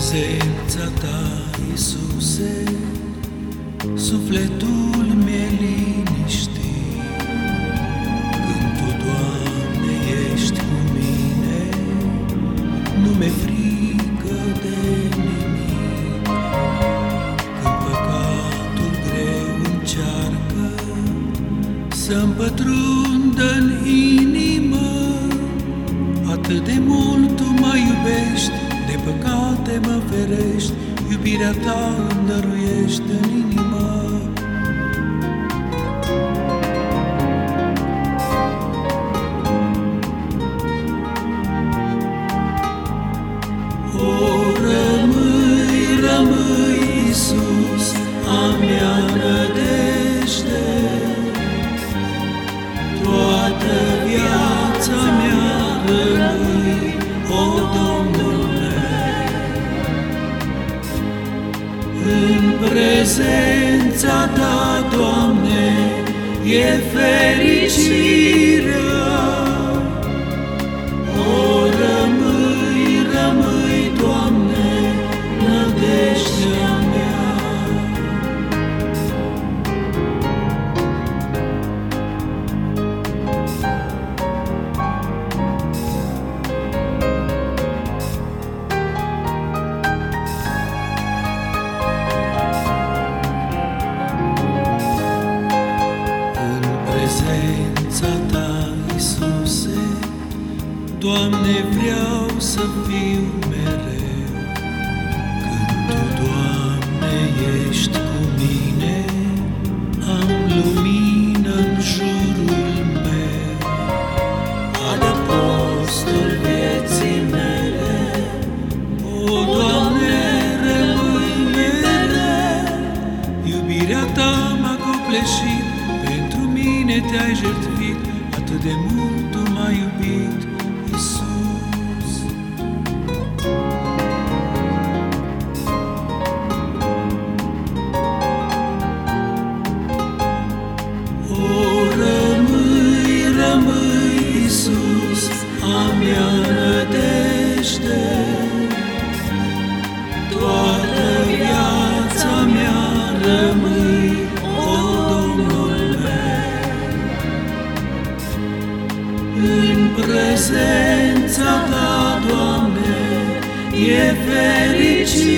prezența Ta, Iisuse, sufletul mi-e liniștit. Când Tu, Doamne, ești cu mine, nu mi-e frică de nimic. Când păcatul greu încearcă să-mi pătrundă-n inimă, Atât de mult Tu mă iubești, de păcate mă ferești, Iubirea Ta îmi dăruiește în inimă. O, rămâi, rămâi, Iisus, a mea În prezența Ta, Doamne, e fericirea. Prezența Ta, Iisuse, Doamne, vreau să fiu mereu. Când Tu, Doamne, ești cu mine, am lumină în jurul meu. Adăpostul vieții atât de presenza da Doamne e fericit.